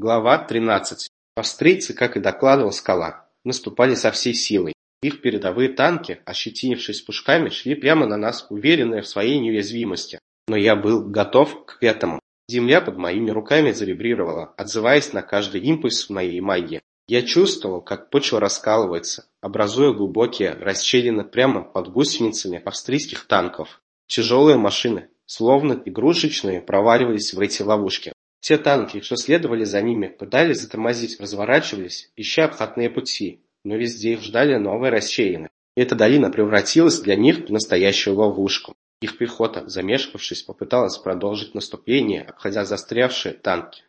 Глава 13. Австрийцы, как и докладывал Скала, наступали со всей силой. Их передовые танки, ощетинившись пушками, шли прямо на нас, уверенные в своей неуязвимости. Но я был готов к этому. Земля под моими руками завибрировала, отзываясь на каждый импульс моей магии. Я чувствовал, как почва раскалывается, образуя глубокие расщелины прямо под гусеницами австрийских танков. Тяжелые машины, словно игрушечные, проваливались в эти ловушки. Все танки, что следовали за ними, пытались затормозить, разворачивались, ища обходные пути, но везде их ждали новые расщелины. Эта долина превратилась для них в настоящую ловушку. Их пехота, замешкавшись, попыталась продолжить наступление, обходя застрявшие танки.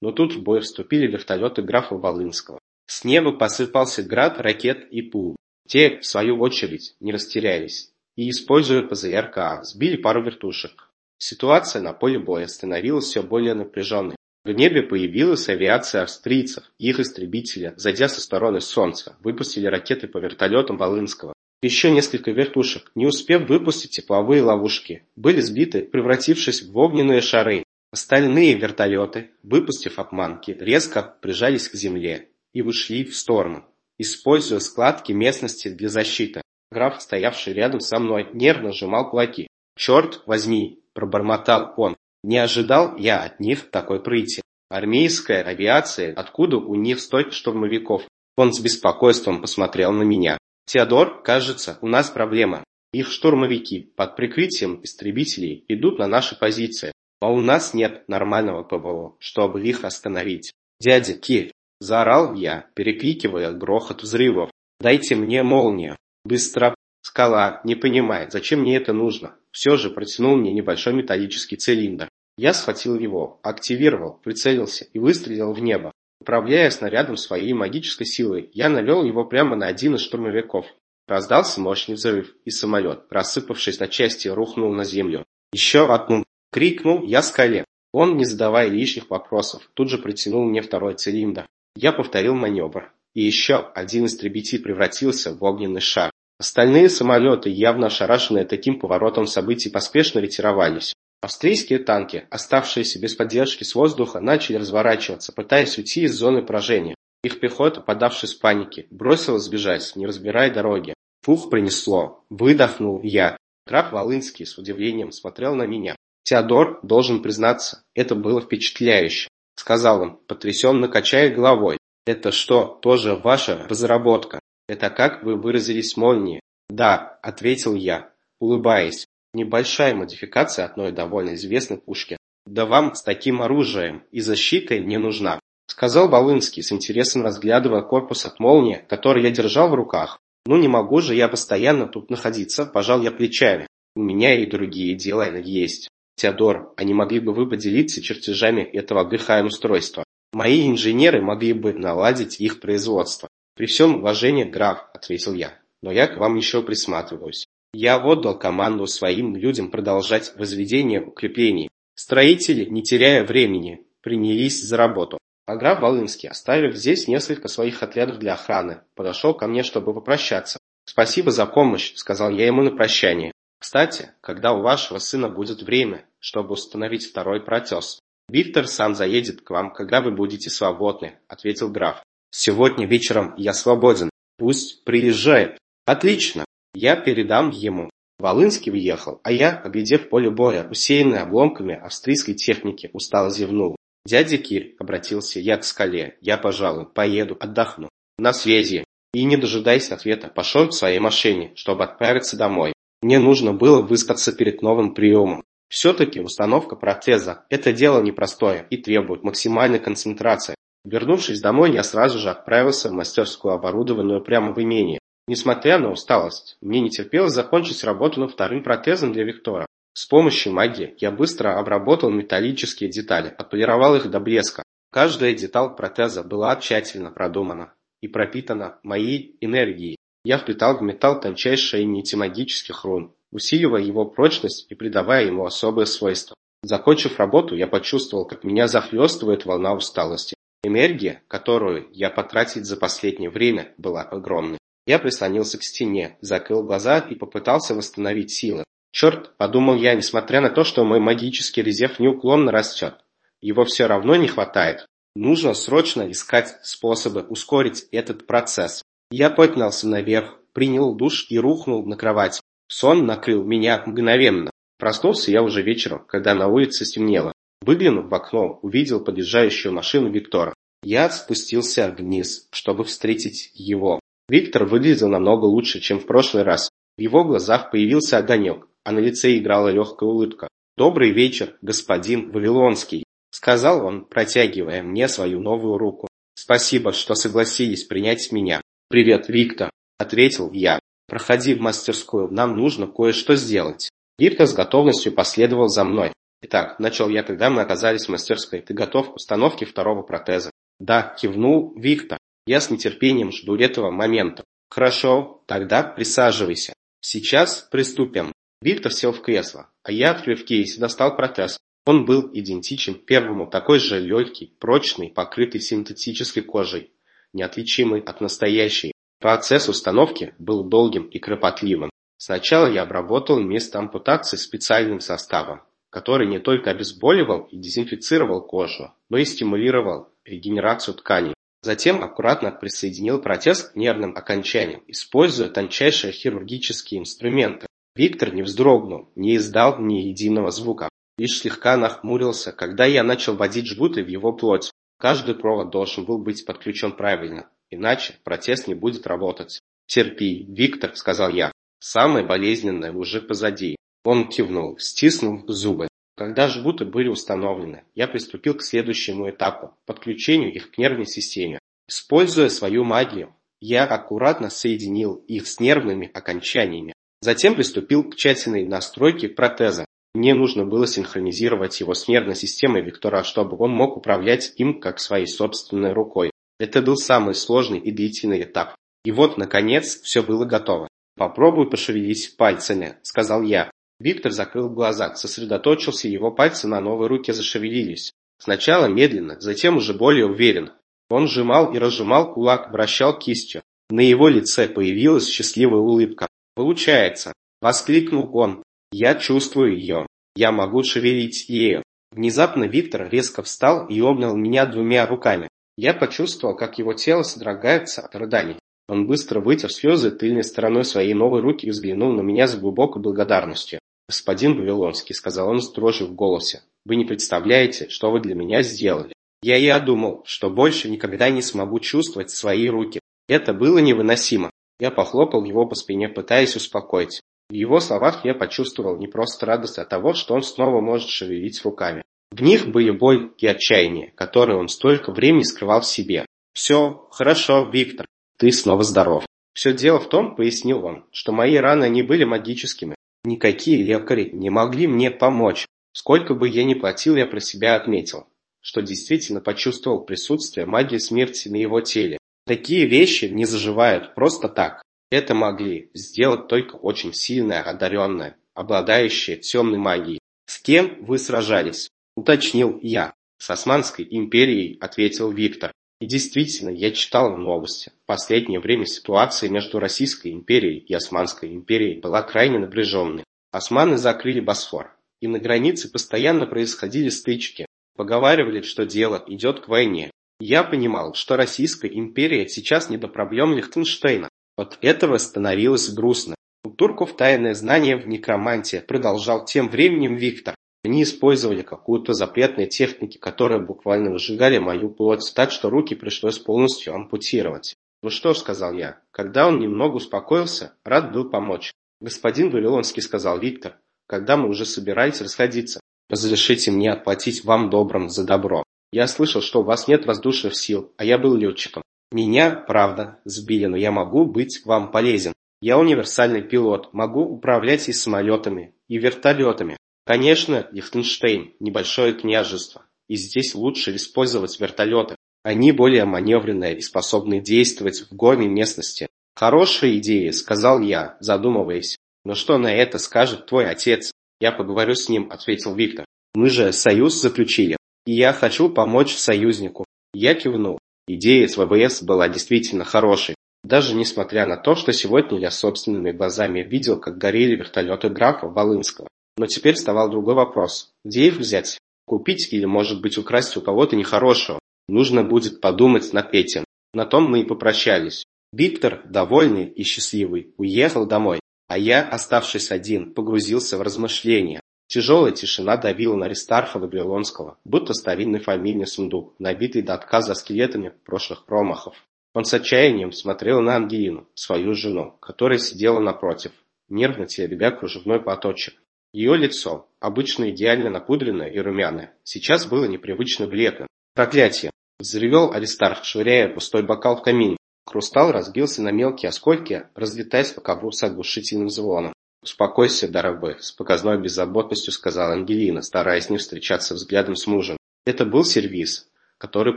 Но тут в бой вступили вертолеты графа Волынского. С неба посыпался град ракет и пул. Те, в свою очередь, не растерялись и, используя ПЗРК, сбили пару вертушек. Ситуация на поле боя становилась все более напряженной. В небе появилась авиация австрийцев, их истребители, зайдя со стороны Солнца, выпустили ракеты по вертолетам Волынского. Еще несколько вертушек, не успев выпустить тепловые ловушки, были сбиты, превратившись в огненные шары. Остальные вертолеты, выпустив обманки, резко прижались к земле и ушли в сторону, используя складки местности для защиты. Граф, стоявший рядом со мной, нервно сжимал кулаки. «Черт возьми, пробормотал он. Не ожидал я от них такой прыти. Армейская авиация, откуда у них столько штурмовиков? Он с беспокойством посмотрел на меня. Теодор, кажется, у нас проблема. Их штурмовики под прикрытием истребителей идут на наши позиции, а у нас нет нормального ПВО, чтобы их остановить. Дядя Кир, заорал я, перекрикивая грохот взрывов. Дайте мне молнию. Быстро. Скала не понимает, зачем мне это нужно все же протянул мне небольшой металлический цилиндр. Я схватил его, активировал, прицелился и выстрелил в небо. Управляя снарядом своей магической силой, я навел его прямо на один из штурмовиков. Раздался мощный взрыв, и самолет, рассыпавшись на части, рухнул на землю. «Еще одну!» — крикнул я скале. Он, не задавая лишних вопросов, тут же притянул мне второй цилиндр. Я повторил маневр, и еще один истребитель превратился в огненный шар. Остальные самолеты, явно ошарашенные таким поворотом событий, поспешно ретировались. Австрийские танки, оставшиеся без поддержки с воздуха, начали разворачиваться, пытаясь уйти из зоны поражения. Их пехота, подавшись панике, бросилась бежать, не разбирая дороги. Фух принесло. Выдохнул я. Граф Волынский с удивлением смотрел на меня. Теодор, должен признаться, это было впечатляюще. Сказал он, потрясенно качая головой. Это что, тоже ваша разработка? «Это как вы выразились молнии?» «Да», — ответил я, улыбаясь. «Небольшая модификация одной довольно известной пушки. Да вам с таким оружием и защитой не нужна», — сказал Волынский, с интересом разглядывая корпус от молнии, который я держал в руках. «Ну не могу же я постоянно тут находиться», — пожал я плечами. «У меня и другие дела есть». «Теодор, а не могли бы вы поделиться чертежами этого ГХМ-устройства? Мои инженеры могли бы наладить их производство. «При всем уважении, граф», — ответил я, — «но я к вам еще присматриваюсь. Я отдал команду своим людям продолжать возведение укреплений. Строители, не теряя времени, принялись за работу. А граф Волынский, оставив здесь несколько своих отрядов для охраны, подошел ко мне, чтобы попрощаться. «Спасибо за помощь», — сказал я ему на прощание. «Кстати, когда у вашего сына будет время, чтобы установить второй протез, Виктор сам заедет к вам, когда вы будете свободны», — ответил граф. Сегодня вечером я свободен. Пусть приезжает. Отлично. Я передам ему. Волынский въехал, а я, оглядев поле боя, усеянное обломками австрийской техники, устало зевнул. «Дядя Кирь», — обратился я к скале, — «я, пожалуй, поеду, отдохну. На связи». И, не дожидаясь ответа, пошел к своей машине, чтобы отправиться домой. Мне нужно было выспаться перед новым приемом. Все-таки установка протеза – это дело непростое и требует максимальной концентрации. Вернувшись домой, я сразу же отправился в мастерскую, оборудованную прямо в имении. Несмотря на усталость, мне не терпелось закончить работу над вторым протезом для Виктора. С помощью магии я быстро обработал металлические детали, отполировал их до блеска. Каждая деталь протеза была тщательно продумана и пропитана моей энергией. Я вплетал в металл тончайшие нити магических рун, усиливая его прочность и придавая ему особые свойства. Закончив работу, я почувствовал, как меня захлестывает волна усталости. Энергия, которую я потратить за последнее время, была огромной. Я прислонился к стене, закрыл глаза и попытался восстановить силы. Черт, подумал я, несмотря на то, что мой магический резерв неуклонно растет. Его все равно не хватает. Нужно срочно искать способы ускорить этот процесс. Я поднялся наверх, принял душ и рухнул на кровать. Сон накрыл меня мгновенно. Проснулся я уже вечером, когда на улице стемнело. Выглянув в окно, увидел подъезжающую машину Виктора. Я спустился вниз, чтобы встретить его. Виктор выглядел намного лучше, чем в прошлый раз. В его глазах появился огонек, а на лице играла легкая улыбка. «Добрый вечер, господин Вавилонский», — сказал он, протягивая мне свою новую руку. «Спасибо, что согласились принять меня». «Привет, Виктор», — ответил я. «Проходи в мастерскую, нам нужно кое-что сделать». Виктор с готовностью последовал за мной. «Итак», — начал я, когда мы оказались в мастерской, «ты готов к установке второго протеза?» «Да», — кивнул Виктор. «Я с нетерпением жду этого момента». «Хорошо, тогда присаживайся. Сейчас приступим». Виктор сел в кресло, а я, открыв кейс, достал протез. Он был идентичен первому, такой же легкий, прочный, покрытый синтетической кожей, неотличимый от настоящей. Процесс установки был долгим и кропотливым. Сначала я обработал место ампутации специальным составом, который не только обезболивал и дезинфицировал кожу, но и стимулировал регенерацию тканей. Затем аккуратно присоединил протез к нервным окончаниям, используя тончайшие хирургические инструменты. Виктор не вздрогнул, не издал ни единого звука, лишь слегка нахмурился, когда я начал вводить жгуты в его плоть. Каждый провод должен был быть подключен правильно, иначе протез не будет работать. «Терпи, Виктор», — сказал я. «Самое болезненное уже позади». Он кивнул, стиснув зубы. Когда жгуты были установлены, я приступил к следующему этапу – подключению их к нервной системе. Используя свою магию, я аккуратно соединил их с нервными окончаниями. Затем приступил к тщательной настройке протеза. Мне нужно было синхронизировать его с нервной системой Виктора, чтобы он мог управлять им как своей собственной рукой. Это был самый сложный и длительный этап. И вот, наконец, все было готово. «Попробуй пошевелить пальцами», – сказал я. Виктор закрыл глаза, сосредоточился, его пальцы на новой руке зашевелились. Сначала медленно, затем уже более уверенно. Он сжимал и разжимал кулак, вращал кистью. На его лице появилась счастливая улыбка. «Получается!» – воскликнул он. «Я чувствую ее. Я могу шевелить ею». Внезапно Виктор резко встал и обнял меня двумя руками. Я почувствовал, как его тело содрогается от рыданий. Он быстро вытер слезы тыльной стороной своей новой руки и взглянул на меня с глубокой благодарностью. «Господин Вавилонский», — сказал он с дрожью в голосе, — «вы не представляете, что вы для меня сделали. Я и думал, что больше никогда не смогу чувствовать свои руки. Это было невыносимо. Я похлопал его по спине, пытаясь успокоить. В его словах я почувствовал не просто радость от того, что он снова может шевелить руками. В них были боль и отчаяние, которые он столько времени скрывал в себе. «Все, хорошо, Виктор, ты снова здоров». «Все дело в том, — пояснил он, — что мои раны не были магическими. Никакие лекари не могли мне помочь. Сколько бы я ни платил, я про себя отметил, что действительно почувствовал присутствие магии смерти на его теле. Такие вещи не заживают просто так. Это могли сделать только очень сильные, одаренные, обладающие темной магией. «С кем вы сражались?» – уточнил я. «С Османской империей», – ответил Виктор. И действительно, я читал новости. В последнее время ситуация между Российской империей и Османской империей была крайне напряженной. Османы закрыли Босфор, и на границе постоянно происходили стычки. Поговаривали, что дело идет к войне. Я понимал, что Российская империя сейчас не до проблем Лихтенштейна. От этого становилось грустно. У турков тайное знание в некромантии продолжал тем временем Виктор. Они использовали какую-то запретную технику, которая буквально выжигали мою плоть, так что руки пришлось полностью ампутировать. «Ну что ж», — сказал я, — когда он немного успокоился, рад был помочь. «Господин Вавилонский», — сказал Виктор, когда мы уже собирались расходиться, — «разрешите мне отплатить вам добром за добро. Я слышал, что у вас нет воздушных сил, а я был летчиком. Меня, правда, сбили, но я могу быть вам полезен. Я универсальный пилот, могу управлять и самолетами, и вертолетами. Конечно, Лихтенштейн – небольшое княжество, и здесь лучше использовать вертолеты. Они более маневренные и способны действовать в горной местности. Хорошая идея, сказал я, задумываясь. Но что на это скажет твой отец? Я поговорю с ним, ответил Виктор. Мы же союз заключили, и я хочу помочь союзнику. Я кивнул. Идея с ВВС была действительно хорошей. Даже несмотря на то, что сегодня я собственными глазами видел, как горели вертолеты графа Волынского. Но теперь вставал другой вопрос. Где их взять? Купить или, может быть, украсть у кого-то нехорошего? Нужно будет подумать над этим. На том мы и попрощались. Виктор, довольный и счастливый, уехал домой, а я, оставшись один, погрузился в размышления. Тяжелая тишина давила на Аристарха Вавилонского, будто старинный фамильный сундук, набитый до отказа скелетами прошлых промахов. Он с отчаянием смотрел на Ангелину, свою жену, которая сидела напротив, нервно теребя кружевной платочек. Ее лицо, обычно идеально напудренное и румяное, сейчас было непривычно бледным. Проклятие! Взревел Аристарх, швыряя пустой бокал в камин. Хрустал разбился на мелкие осколки, разлетаясь по ковру с оглушительным звоном. «Успокойся, дорогой», — с показной беззаботностью сказала Ангелина, стараясь не встречаться взглядом с мужем. «Это был сервиз, который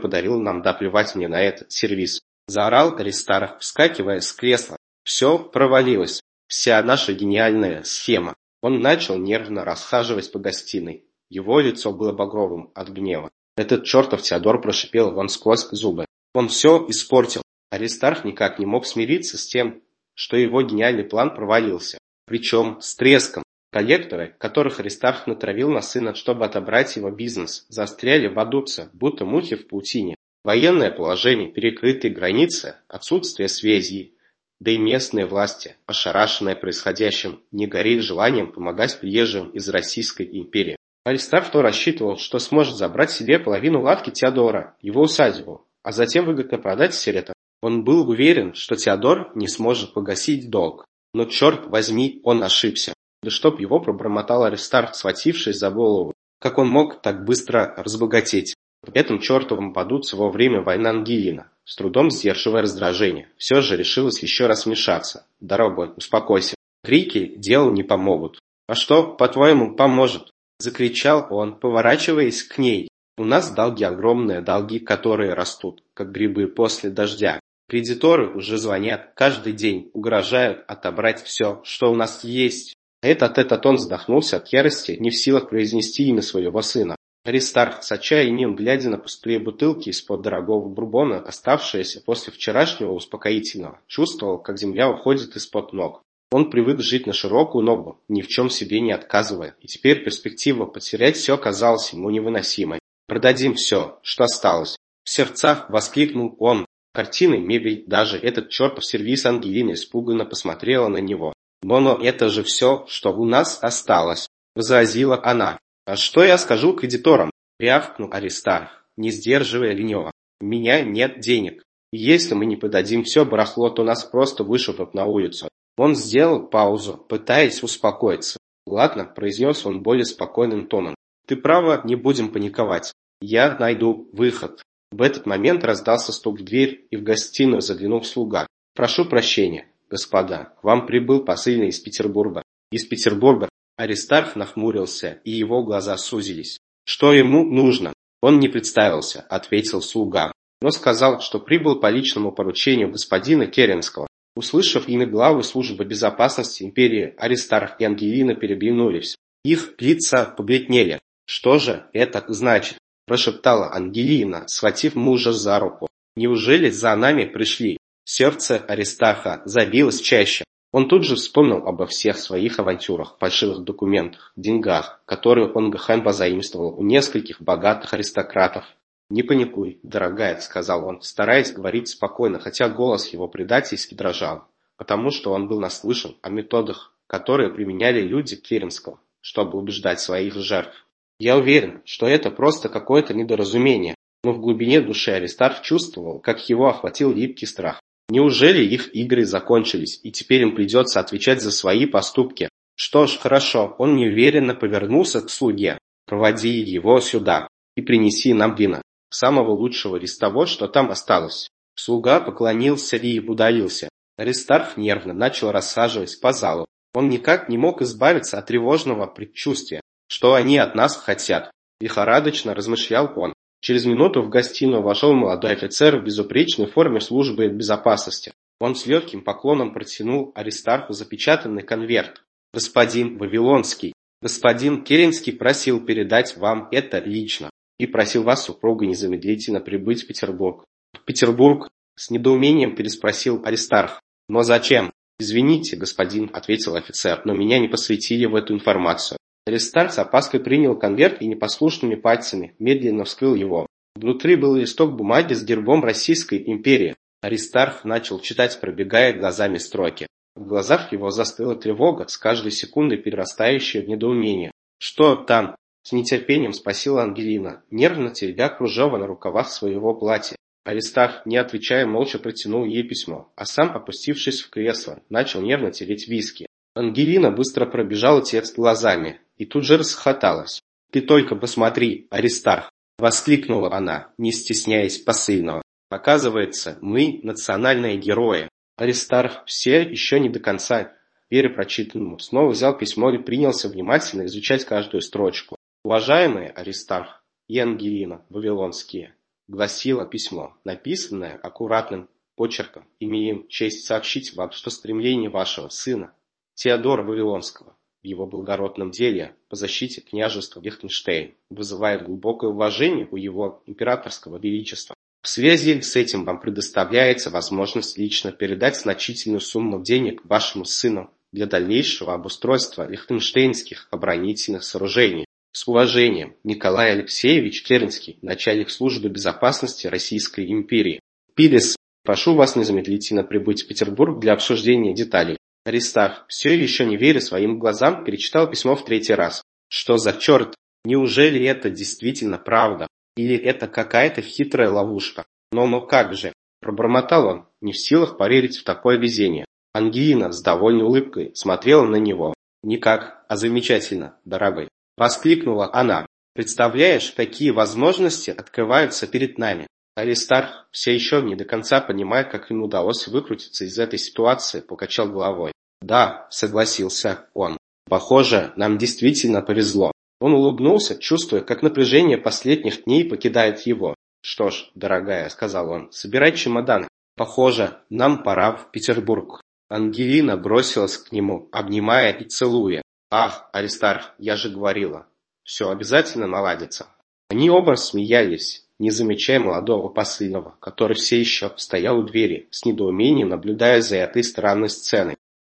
подарил нам, да плевать мне на этот сервиз». Заорал Аристарх, вскакивая с кресла. Все провалилось. Вся наша гениальная схема. Он начал нервно расхаживать по гостиной. Его лицо было багровым от гнева. Этот чертов Теодор прошипел вон сквозь зубы. Он все испортил. Аристарх никак не мог смириться с тем, что его гениальный план провалился. Причем с треском. Коллекторы, которых Аристарх натравил на сына, чтобы отобрать его бизнес, застряли в Адуце, будто мухи в паутине. Военное положение, перекрытые границы, отсутствие связей, да и местные власти, ошарашенные происходящим, не горели желанием помогать приезжим из Российской империи. Аристарх то рассчитывал, что сможет забрать себе половину лавки Теодора, его усадьбу, а затем выгодно продать все это. Он был уверен, что Теодор не сможет погасить долг. Но черт возьми, он ошибся. Да чтоб его пробормотал Аристарх, схватившись за голову. Как он мог так быстро разбогатеть? Этом чертовом подуце во время войны Ангелина, с трудом сдерживая раздражение, все же решилась еще раз вмешаться. «Дорогой, успокойся. Крики делу не помогут». «А что, по-твоему, поможет?» – закричал он, поворачиваясь к ней. «У нас долги огромные, долги, которые растут, как грибы после дождя. Кредиторы уже звонят, каждый день угрожают отобрать все, что у нас есть». Этот этот он вздохнулся от ярости, не в силах произнести имя своего сына. Аристарх с отчаянием, глядя на пустые бутылки из-под дорогого бурбона, оставшиеся после вчерашнего успокоительного, чувствовал, как земля уходит из-под ног. Он привык жить на широкую ногу, ни в чем себе не отказывая, и теперь перспектива потерять все казалась ему невыносимой. «Продадим все, что осталось!» В сердцах воскликнул он. Картины, мебель, даже этот чертов сервис Ангелины испуганно посмотрела на него. «Но это же все, что у нас осталось!» – возразила она. «А что я скажу кредиторам?» – рявкнул Аристарх, не сдерживая Ленева. «У меня нет денег. Если мы не подадим все барахло, то нас просто вышибут на улицу». Он сделал паузу, пытаясь успокоиться. «Ладно», – произнес он более спокойным тоном. «Ты права, не будем паниковать. Я найду выход». В этот момент раздался стук в дверь, и в гостиную заглянул слуга. «Прошу прощения, господа, к вам прибыл посыльный из Петербурга». «Из Петербурга? Аристарх нахмурился, и его глаза сузились. «Что ему нужно?» «Он не представился», — ответил слуга, но сказал, что прибыл по личному поручению господина Керенского. Услышав имя главы службы безопасности империи, Аристарх и Ангелина переглянулись. Их лица побледнели. «Что же это значит?» – прошептала Ангелина, схватив мужа за руку. «Неужели за нами пришли?» Сердце Аристарха забилось чаще. Он тут же вспомнил обо всех своих авантюрах, фальшивых документах, деньгах, которые он Гахан позаимствовал у нескольких богатых аристократов. «Не паникуй, дорогая», — сказал он, стараясь говорить спокойно, хотя голос его предательски дрожал, потому что он был наслышан о методах, которые применяли люди Керенского, чтобы убеждать своих жертв. Я уверен, что это просто какое-то недоразумение, но в глубине души Аристарх чувствовал, как его охватил липкий страх. Неужели их игры закончились, и теперь им придется отвечать за свои поступки? Что ж, хорошо, он неуверенно повернулся к слуге. Проводи его сюда и принеси нам вина, самого лучшего из того, что там осталось. Слуга поклонился и удалился. Аристарх нервно начал рассаживать по залу. Он никак не мог избавиться от тревожного предчувствия, что они от нас хотят. Лихорадочно размышлял он. Через минуту в гостиную вошел молодой офицер в безупречной форме службы безопасности. Он с легким поклоном протянул Аристарху запечатанный конверт. «Господин Вавилонский, господин Керенский просил передать вам это лично и просил вас, супруга, незамедлительно прибыть в Петербург». «В Петербург?» – с недоумением переспросил Аристарх. «Но зачем?» «Извините, господин», – ответил офицер, – «но меня не посвятили в эту информацию. Аристарх с опаской принял конверт и непослушными пальцами медленно вскрыл его. Внутри был листок бумаги с гербом Российской империи. Аристарх начал читать, пробегая глазами строки. В глазах его застыла тревога, с каждой секундой перерастающая в недоумение. «Что там?» – с нетерпением спросила Ангелина, нервно теребя кружево на рукавах своего платья. Аристарх, не отвечая, молча протянул ей письмо, а сам, опустившись в кресло, начал нервно тереть виски. Ангелина быстро пробежала текст глазами и тут же расхохоталась. «Ты только посмотри, Аристарх!» – воскликнула она, не стесняясь посыльного. «Оказывается, мы – национальные герои!» Аристарх все еще не до конца перепрочитанному снова взял письмо и принялся внимательно изучать каждую строчку. «Уважаемые Аристарх и Ангелина Вавилонские», гласило письмо, написанное аккуратным почерком, имеем честь сообщить вам, что стремление вашего сына Теодора Вавилонского в его благородном деле по защите княжества Лихтенштейн вызывает глубокое уважение у его императорского величества. В связи с этим вам предоставляется возможность лично передать значительную сумму денег вашему сыну для дальнейшего обустройства лихтенштейнских оборонительных сооружений. С уважением, Николай Алексеевич Керенский, начальник службы безопасности Российской империи. Пилис, прошу вас незамедлительно прибыть в Петербург для обсуждения деталей. Аристарх, все еще не веря своим глазам, перечитал письмо в третий раз. Что за черт? Неужели это действительно правда? Или это какая-то хитрая ловушка? Но ну как же? Пробормотал он, не в силах поверить в такое везение. Ангелина с довольной улыбкой смотрела на него. «Никак, а замечательно, дорогой!» Воскликнула она. «Представляешь, какие возможности открываются перед нами!» Аристарх, все еще не до конца понимая, как ему удалось выкрутиться из этой ситуации, покачал головой. «Да», — согласился он. «Похоже, нам действительно повезло». Он улыбнулся, чувствуя, как напряжение последних дней покидает его. «Что ж, дорогая», — сказал он, — «собирай чемоданы. Похоже, нам пора в Петербург». Ангелина бросилась к нему, обнимая и целуя. «Ах, Аристарх, я же говорила, все обязательно наладится». Они оба смеялись, не замечая молодого посыльного, который все еще стоял у двери, с недоумением наблюдая за этой странной сценой.